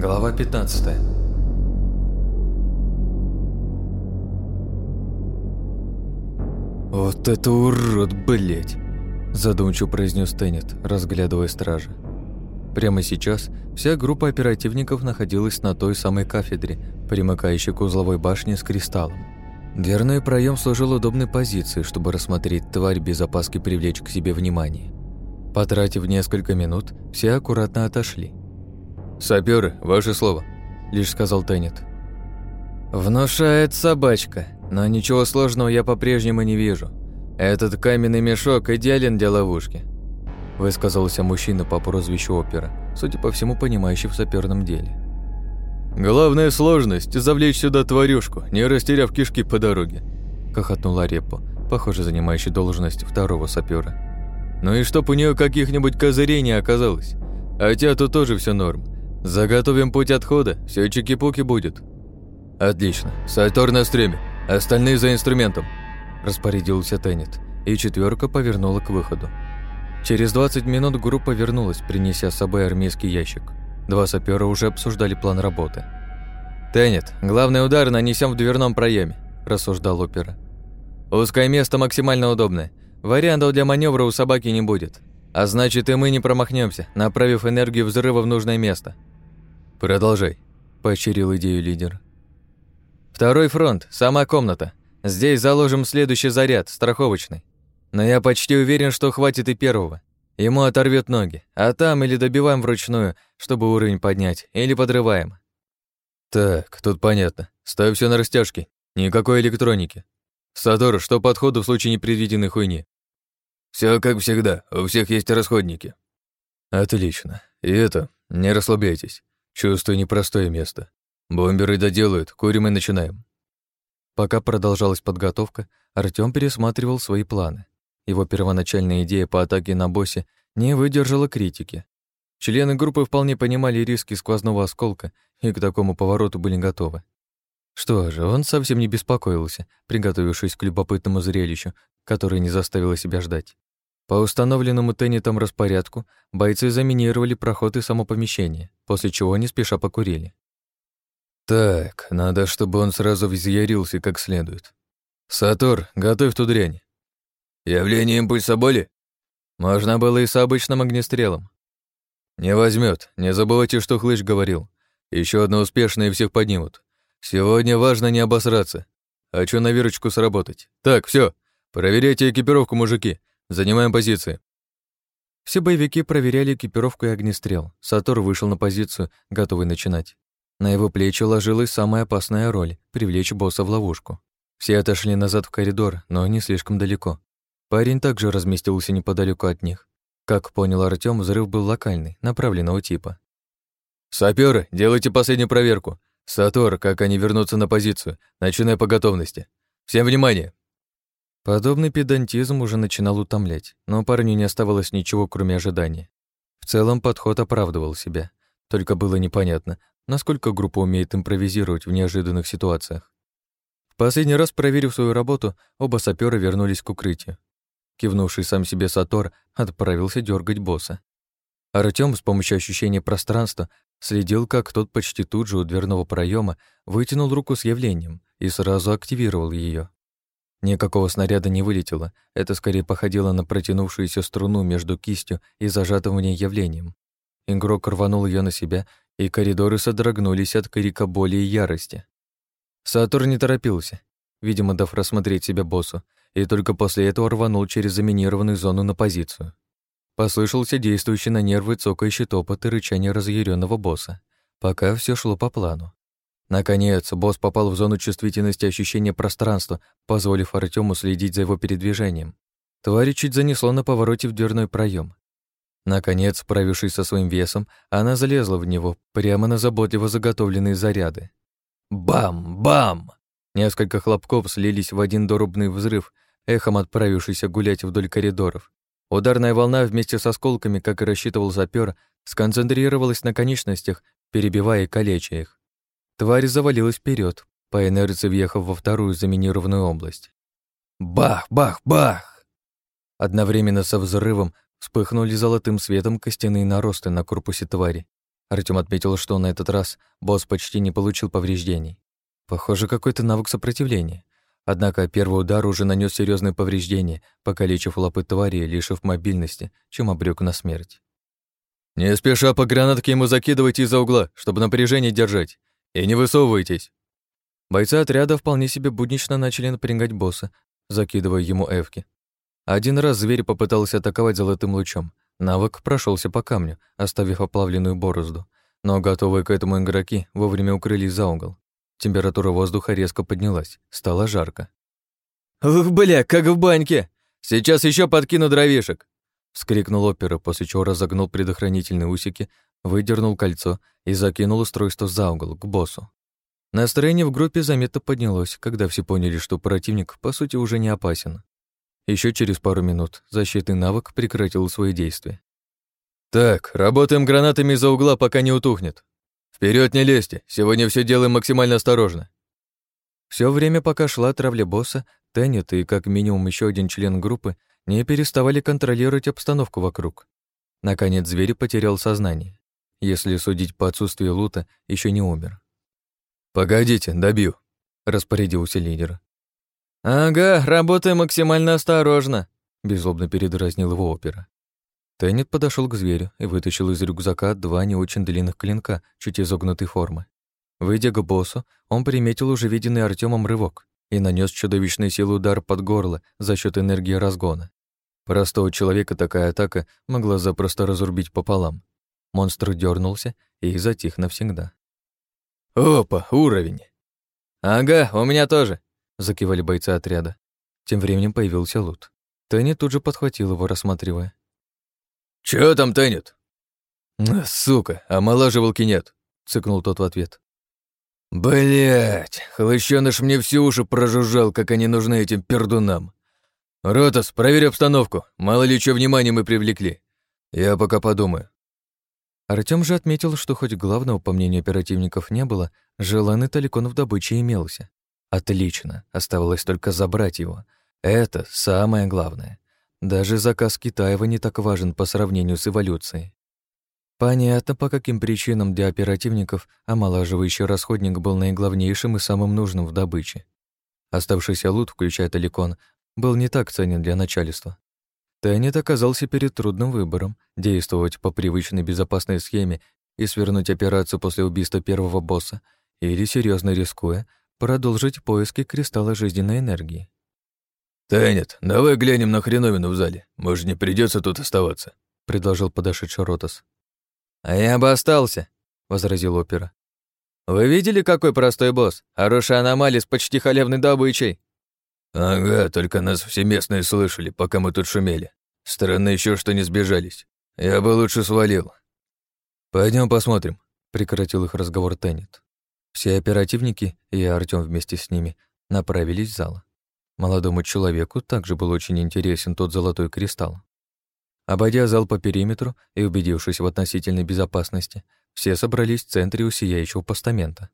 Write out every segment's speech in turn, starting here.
Глава 15 «Вот это урод, блять! задумчиво произнес Теннет, разглядывая стражи. Прямо сейчас вся группа оперативников находилась на той самой кафедре, примыкающей к узловой башне с кристаллом. Дверной проем служил удобной позицией, чтобы рассмотреть тварь без опаски привлечь к себе внимание. Потратив несколько минут, все аккуратно отошли. «Сапёры, ваше слово», — лишь сказал Теннет. «Внушает собачка, но ничего сложного я по-прежнему не вижу. Этот каменный мешок идеален для ловушки», — высказался мужчина по прозвищу Опера, судя по всему, понимающий в саперном деле. «Главная сложность — завлечь сюда тварюшку, не растеряв кишки по дороге», — хохотнула Репо, похоже, занимающий должность второго сапера. «Ну и чтоб у нее каких-нибудь козырей не оказалось. А тебя тут тоже все норм. Заготовим путь отхода, все чики-пуки будет». «Отлично. Сатор на стреме. Остальные за инструментом», — распорядился Теннет, и четверка повернула к выходу. Через 20 минут группа вернулась, принеся с собой армейский ящик. Два сапера уже обсуждали план работы. «Теннет, главный удар нанесем в дверном проеме, рассуждал опера. «Узкое место максимально удобное. Вариантов для маневра у собаки не будет. А значит, и мы не промахнемся, направив энергию взрыва в нужное место». «Продолжай», – поощрил идею лидер. «Второй фронт, сама комната. Здесь заложим следующий заряд, страховочный. Но я почти уверен, что хватит и первого. Ему оторвет ноги, а там или добиваем вручную, чтобы уровень поднять, или подрываем. Так, тут понятно. Ставь все на растяжки. Никакой электроники. Сатор, что подходу в случае непредвиденной хуйни? Все как всегда, у всех есть расходники. Отлично. И это, не расслабляйтесь. Чувствую непростое место. Бомберы доделают, курим и начинаем. Пока продолжалась подготовка, Артём пересматривал свои планы. Его первоначальная идея по атаке на боссе не выдержала критики. Члены группы вполне понимали риски сквозного осколка и к такому повороту были готовы. Что же, он совсем не беспокоился, приготовившись к любопытному зрелищу, которое не заставило себя ждать. По установленному Теннитом распорядку бойцы заминировали проход и само помещение, после чего не спеша покурили. «Так, надо, чтобы он сразу взъярился как следует. Сатор, готовь ту дрянь. Явление импульса боли? Можно было и с обычным огнестрелом. Не возьмет. Не забывайте, что Хлыш говорил. Еще одно успешное и всех поднимут. Сегодня важно не обосраться. Хочу на вирочку сработать. Так, все. Проверяйте экипировку, мужики. Занимаем позиции. Все боевики проверяли экипировку и огнестрел. Сатор вышел на позицию, готовый начинать. На его плечи ложилась самая опасная роль — привлечь босса в ловушку. Все отошли назад в коридор, но не слишком далеко. Парень также разместился неподалеку от них. Как понял Артём, взрыв был локальный, направленного типа. «Сапёры, делайте последнюю проверку. Сатор, как они вернутся на позицию, начиная по готовности. Всем внимание!» Подобный педантизм уже начинал утомлять, но парню не оставалось ничего, кроме ожидания. В целом подход оправдывал себя. Только было непонятно, насколько группа умеет импровизировать в неожиданных ситуациях. В последний раз, проверив свою работу, оба сапёра вернулись к укрытию. Кивнувший сам себе Сатор отправился дергать босса. Артём с помощью ощущения пространства следил, как тот почти тут же у дверного проема вытянул руку с явлением и сразу активировал ее. Никакого снаряда не вылетело, это скорее походило на протянувшуюся струну между кистью и зажатым в ней явлением. Игрок рванул ее на себя, и коридоры содрогнулись от крика боли и ярости. Сатур не торопился, видимо, дав рассмотреть себя боссу, и только после этого рванул через заминированную зону на позицию. Послышался действующий на нервы цокающий топот и рычание разъяренного босса, пока все шло по плану. Наконец, босс попал в зону чувствительности ощущения пространства, позволив Артему следить за его передвижением. Тварь чуть занесло на повороте в дверной проем. Наконец, справившись со своим весом, она залезла в него, прямо на заботливо заготовленные заряды. Бам! Бам! Несколько хлопков слились в один дорубный взрыв, эхом отправившийся гулять вдоль коридоров. Ударная волна вместе с осколками, как и рассчитывал запер, сконцентрировалась на конечностях, перебивая и калеча их. Тварь завалилась вперед, по инерции въехав во вторую заминированную область. Бах, бах, бах! Одновременно со взрывом вспыхнули золотым светом костяные наросты на корпусе твари. Артём отметил, что на этот раз босс почти не получил повреждений. Похоже, какой-то навык сопротивления. Однако первый удар уже нанес серьезные повреждения, покалечив лапы твари, лишив мобильности, чем обрек на смерть. «Не спеша по гранатке ему закидывайте из-за угла, чтобы напряжение держать. И не высовывайтесь!» Бойцы отряда вполне себе буднично начали напрягать босса, закидывая ему эвки. Один раз зверь попытался атаковать золотым лучом. Навык прошелся по камню, оставив оплавленную борозду. Но готовые к этому игроки вовремя укрылись за угол. Температура воздуха резко поднялась, стало жарко. «Ух, бля, как в баньке! Сейчас еще подкину дровишек!» Вскрикнул опера, после чего разогнул предохранительные усики, выдернул кольцо и закинул устройство за угол, к боссу. Настроение в группе заметно поднялось, когда все поняли, что противник, по сути, уже не опасен. Еще через пару минут защитный навык прекратил свои действия. «Так, работаем гранатами из-за угла, пока не утухнет. Вперед не лезьте, сегодня все делаем максимально осторожно». Все время, пока шла травля босса, Теннет и как минимум еще один член группы не переставали контролировать обстановку вокруг. Наконец зверь потерял сознание. Если судить по отсутствию лута, еще не умер. «Погодите, добью», — распорядился лидер. «Ага, работай максимально осторожно», — беззлобно передразнил его опера. Теннет подошел к зверю и вытащил из рюкзака два не очень длинных клинка, чуть изогнутой формы. Выйдя к боссу, он приметил уже виденный Артемом рывок и нанес чудовищный силу удар под горло за счет энергии разгона. Простого человека такая атака могла запросто разрубить пополам. Монстр дернулся и затих навсегда. «Опа, уровень!» «Ага, у меня тоже!» — закивали бойцы отряда. Тем временем появился лут. Тенни тут же подхватил его, рассматривая. «Чё там тянет?» «Сука, омолаживалки нет», — цыкнул тот в ответ. Блять, хлыщёныш мне всю уши прожужжал, как они нужны этим пердунам. Ротас, проверь обстановку, мало ли чё внимания мы привлекли. Я пока подумаю». Артём же отметил, что хоть главного, по мнению оперативников, не было, желанный таликон в добыче имелся. Отлично, оставалось только забрать его. Это самое главное. Даже заказ Китаева не так важен по сравнению с эволюцией. Понятно, по каким причинам для оперативников омолаживающий расходник был наиглавнейшим и самым нужным в добыче. Оставшийся лут, включая таликон, был не так ценен для начальства. Тайнет оказался перед трудным выбором — действовать по привычной безопасной схеме и свернуть операцию после убийства первого босса, или, серьезно рискуя, продолжить поиски кристалла жизненной энергии. «Теннет, давай глянем на хреновину в зале. Может, не придется тут оставаться», — предложил подошедший Ротас. «А я бы остался», — возразил опера. «Вы видели, какой простой босс? Хорошая аномалия с почти халявной добычей». «Ага, только нас все местные слышали, пока мы тут шумели. Странно еще, что не сбежались. Я бы лучше свалил». Пойдем посмотрим», — прекратил их разговор Теннет. Все оперативники, и Артём вместе с ними, направились в зал. Молодому человеку также был очень интересен тот золотой кристалл. Обойдя зал по периметру и убедившись в относительной безопасности, все собрались в центре у сияющего постамента.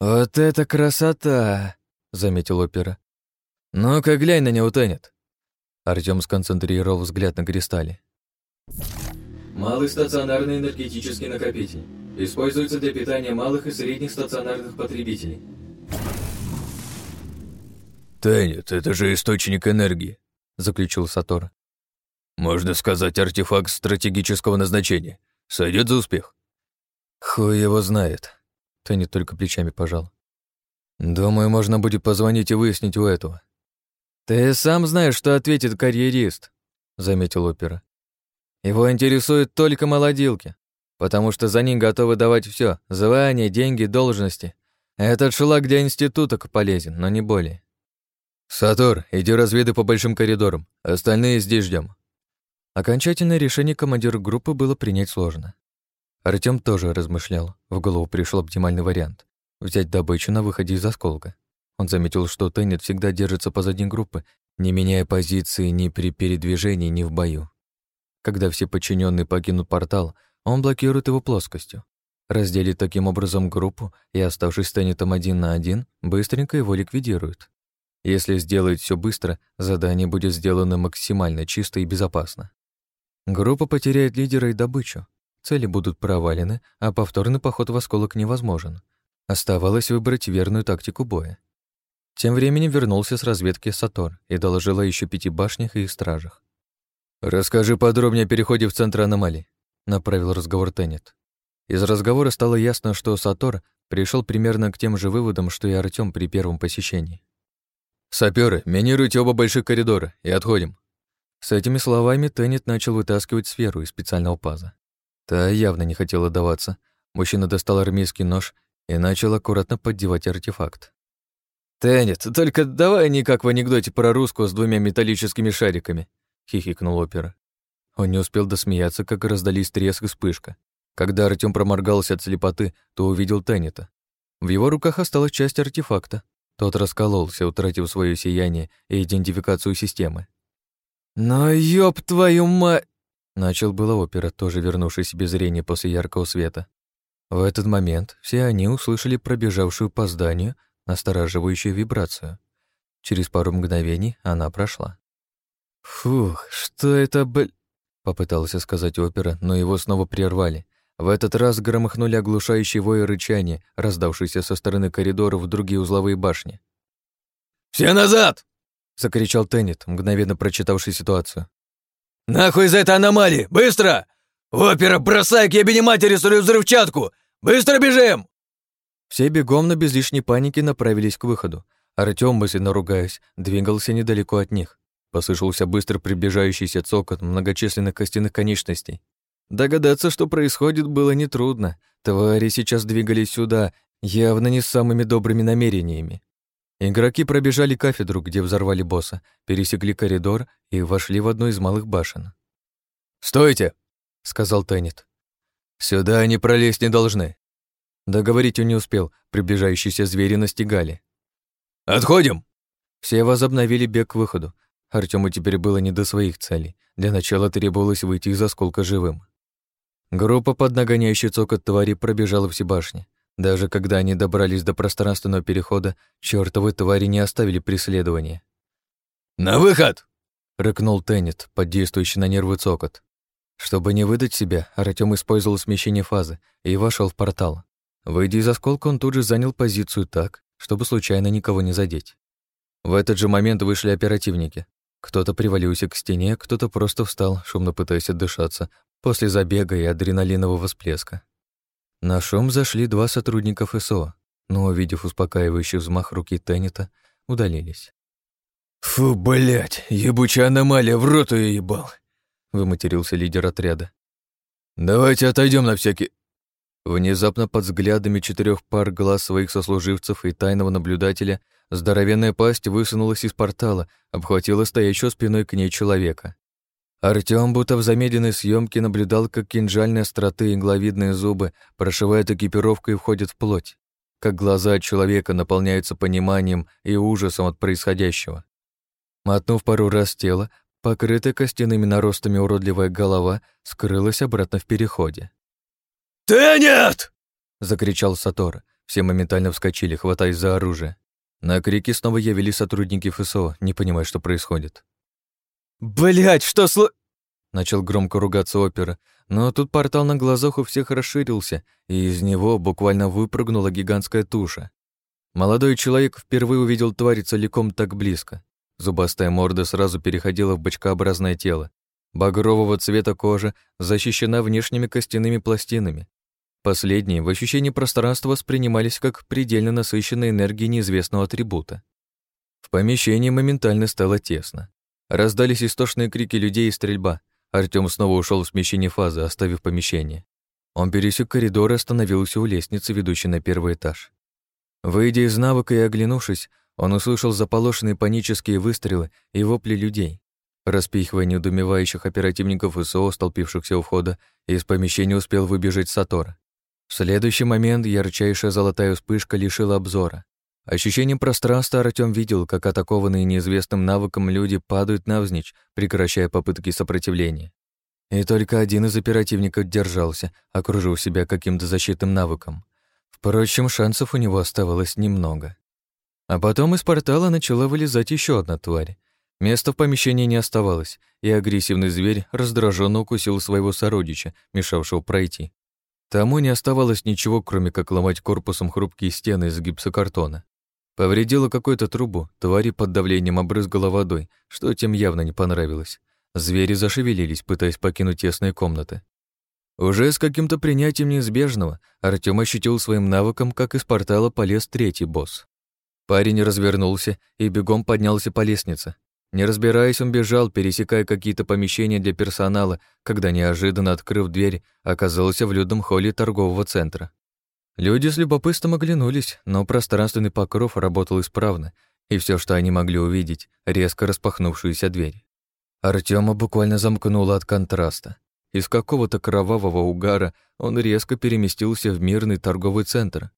«Вот это красота!» — заметил опера. «Ну-ка, глянь на него, Теннет!» Артём сконцентрировал взгляд на кристалле. Малый стационарный энергетический накопитель. Используется для питания малых и средних стационарных потребителей. «Теннет, это же источник энергии», — заключил Сатор. «Можно сказать, артефакт стратегического назначения. Сойдет за успех?» «Хуй его знает», — Теннет только плечами пожал. «Думаю, можно будет позвонить и выяснить у этого». «Ты сам знаешь, что ответит карьерист», — заметил опера. «Его интересуют только молодилки, потому что за ним готовы давать все: звания, деньги, должности. Этот шлак для институток полезен, но не более. «Сатор, иди разведай по большим коридорам. Остальные здесь ждем. Окончательное решение командира группы было принять сложно. Артём тоже размышлял. В голову пришел оптимальный вариант — взять добычу на выходе из осколка. Он заметил, что Теннет всегда держится позади группы, не меняя позиции ни при передвижении, ни в бою. Когда все подчиненные покинут портал, он блокирует его плоскостью. Разделит таким образом группу и, оставшись с Теннетом один на один, быстренько его ликвидирует. Если сделать все быстро, задание будет сделано максимально чисто и безопасно. Группа потеряет лидера и добычу. цели будут провалены, а повторный поход в осколок невозможен. Оставалось выбрать верную тактику боя. Тем временем вернулся с разведки Сатор и доложил о еще пяти башнях и их стражах. «Расскажи подробнее о переходе в центр аномалий», — направил разговор Теннет. Из разговора стало ясно, что Сатор пришел примерно к тем же выводам, что и Артём при первом посещении. «Сапёры, минируйте оба больших коридора и отходим». С этими словами Теннет начал вытаскивать сферу из специального паза. Та явно не хотела даваться. Мужчина достал армейский нож и начал аккуратно поддевать артефакт. «Теннет, только давай не как в анекдоте про русскую с двумя металлическими шариками», — хихикнул опера. Он не успел досмеяться, как раздались треск и вспышка. Когда Артём проморгался от слепоты, то увидел Теннета. В его руках осталась часть артефакта. Тот раскололся, утратив свое сияние и идентификацию системы. «Но ёб твою мать!» Начал было опера, тоже вернувший себе зрение после яркого света. В этот момент все они услышали пробежавшую по зданию настораживающую вибрацию. Через пару мгновений она прошла. «Фух, что это, бл...» — попытался сказать опера, но его снова прервали. В этот раз громыхнули оглушающие вои рычания, раздавшиеся со стороны коридора в другие узловые башни. «Все назад!» — закричал Теннет, мгновенно прочитавший ситуацию. «Нахуй из этой аномалии! Быстро! Опера, бросай к ебени матери свою взрывчатку! Быстро бежим!» Все бегом на без лишней паники направились к выходу. Артём, мысленно ругаясь, двигался недалеко от них. Послышался быстро приближающийся цокот многочисленных костяных конечностей. Догадаться, что происходит, было нетрудно. Твари сейчас двигались сюда, явно не с самыми добрыми намерениями. Игроки пробежали кафедру, где взорвали босса, пересекли коридор и вошли в одну из малых башен. «Стойте!» — сказал Теннет. «Сюда они пролезть не должны. Договорить он не успел, приближающиеся звери настигали. «Отходим!» Все возобновили бег к выходу. Артему теперь было не до своих целей. Для начала требовалось выйти из осколка живым. Группа под нагоняющий цокот твари пробежала все башни. Даже когда они добрались до пространственного перехода, чертовы твари не оставили преследования. «На выход!» — рыкнул Теннет, подействующий на нервы цокот. Чтобы не выдать себя, Артём использовал смещение фазы и вошел в портал. Выйдя из осколка, он тут же занял позицию так, чтобы случайно никого не задеть. В этот же момент вышли оперативники. Кто-то привалился к стене, кто-то просто встал, шумно пытаясь отдышаться, после забега и адреналинового всплеска. На шум зашли два сотрудника ФСО, но, увидев успокаивающий взмах руки Теннита, удалились. «Фу, блядь, ебучая аномалия, в рот ее ебал!» — выматерился лидер отряда. «Давайте отойдем на всякий...» Внезапно под взглядами четырех пар глаз своих сослуживцев и тайного наблюдателя здоровенная пасть высунулась из портала, обхватила стоящего спиной к ней человека. Артём, будто в замедленной съемке, наблюдал, как кинжальные остроты и игловидные зубы прошивают экипировку и входят в плоть, как глаза человека наполняются пониманием и ужасом от происходящего. Мотнув пару раз тело, покрытая костяными наростами уродливая голова скрылась обратно в переходе. «Ты нет!» — закричал Сатор. Все моментально вскочили, хватаясь за оружие. На крики снова явились сотрудники ФСО, не понимая, что происходит. Блять, что сло...» Начал громко ругаться опера, но тут портал на глазах у всех расширился, и из него буквально выпрыгнула гигантская туша. Молодой человек впервые увидел тварь целиком так близко. Зубастая морда сразу переходила в бочкообразное тело. Багрового цвета кожа защищена внешними костяными пластинами. Последние в ощущении пространства воспринимались как предельно насыщенная энергия неизвестного атрибута. В помещении моментально стало тесно. Раздались истошные крики людей и стрельба. Артём снова ушел в смещение фазы, оставив помещение. Он пересек коридор и остановился у лестницы, ведущей на первый этаж. Выйдя из навыка и оглянувшись, он услышал заполошенные панические выстрелы и вопли людей. Распихивая неудумевающих оперативников СО, столпившихся у входа, из помещения успел выбежать Сатор. В следующий момент ярчайшая золотая вспышка лишила обзора. Ощущением пространства Артём видел, как атакованные неизвестным навыком люди падают навзничь, прекращая попытки сопротивления. И только один из оперативников держался, окружив себя каким-то защитным навыком. Впрочем, шансов у него оставалось немного. А потом из портала начала вылезать еще одна тварь. Места в помещении не оставалось, и агрессивный зверь раздраженно укусил своего сородича, мешавшего пройти. Тому не оставалось ничего, кроме как ломать корпусом хрупкие стены из гипсокартона. Повредила какую-то трубу, твари под давлением обрызгала водой, что тем явно не понравилось. Звери зашевелились, пытаясь покинуть тесные комнаты. Уже с каким-то принятием неизбежного Артём ощутил своим навыком, как из портала полез третий босс. Парень развернулся и бегом поднялся по лестнице. Не разбираясь, он бежал, пересекая какие-то помещения для персонала, когда неожиданно, открыв дверь, оказался в людном холле торгового центра. Люди с любопытством оглянулись, но пространственный покров работал исправно, и все, что они могли увидеть, резко распахнувшуюся дверь. Артема буквально замкнуло от контраста. Из какого-то кровавого угара он резко переместился в мирный торговый центр.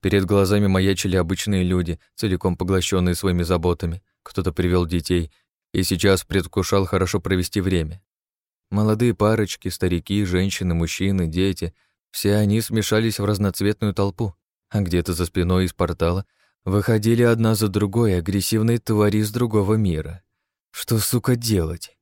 Перед глазами маячили обычные люди, целиком поглощенные своими заботами. Кто-то привел детей и сейчас предвкушал хорошо провести время. Молодые парочки, старики, женщины, мужчины, дети — все они смешались в разноцветную толпу, а где-то за спиной из портала выходили одна за другой агрессивные твари из другого мира. Что, сука, делать?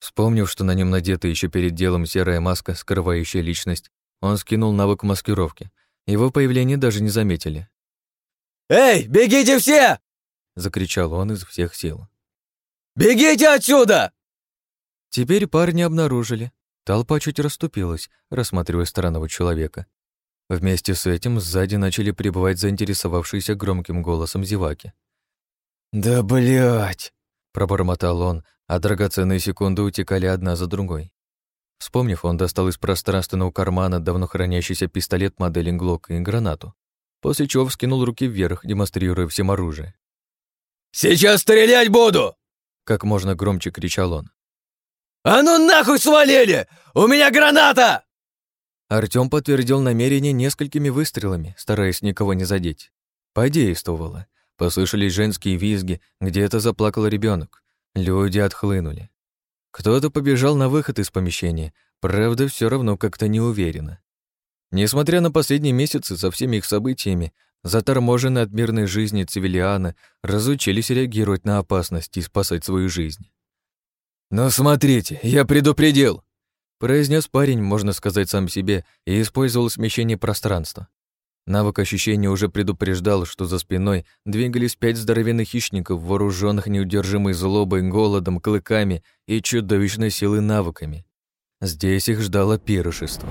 Вспомнив, что на нем надета еще перед делом серая маска, скрывающая личность, он скинул навык маскировки. Его появление даже не заметили. «Эй, бегите все!» — закричал он из всех сил. «Бегите отсюда!» Теперь парня обнаружили. Толпа чуть расступилась, рассматривая странного человека. Вместе с этим сзади начали прибывать заинтересовавшиеся громким голосом зеваки. «Да блять! пробормотал он, а драгоценные секунды утекали одна за другой. Вспомнив, он достал из пространственного кармана давно хранящийся пистолет модели Глок и гранату, после чего вскинул руки вверх, демонстрируя всем оружие. «Сейчас стрелять буду!» Как можно громче кричал он. «А ну нахуй свалили! У меня граната!» Артём подтвердил намерение несколькими выстрелами, стараясь никого не задеть. Подействовало. Послышались женские визги, где-то заплакал ребенок. Люди отхлынули. Кто-то побежал на выход из помещения, правда, все равно как-то неуверенно. Несмотря на последние месяцы со всеми их событиями, заторможенные от мирной жизни цивилианы разучились реагировать на опасность и спасать свою жизнь. «Ну смотрите, я предупредил!» произнес парень, можно сказать, сам себе, и использовал смещение пространства. Навык ощущения уже предупреждал, что за спиной двигались пять здоровенных хищников, вооруженных неудержимой злобой, голодом, клыками и чудовищной силой навыками. Здесь их ждало пиршество.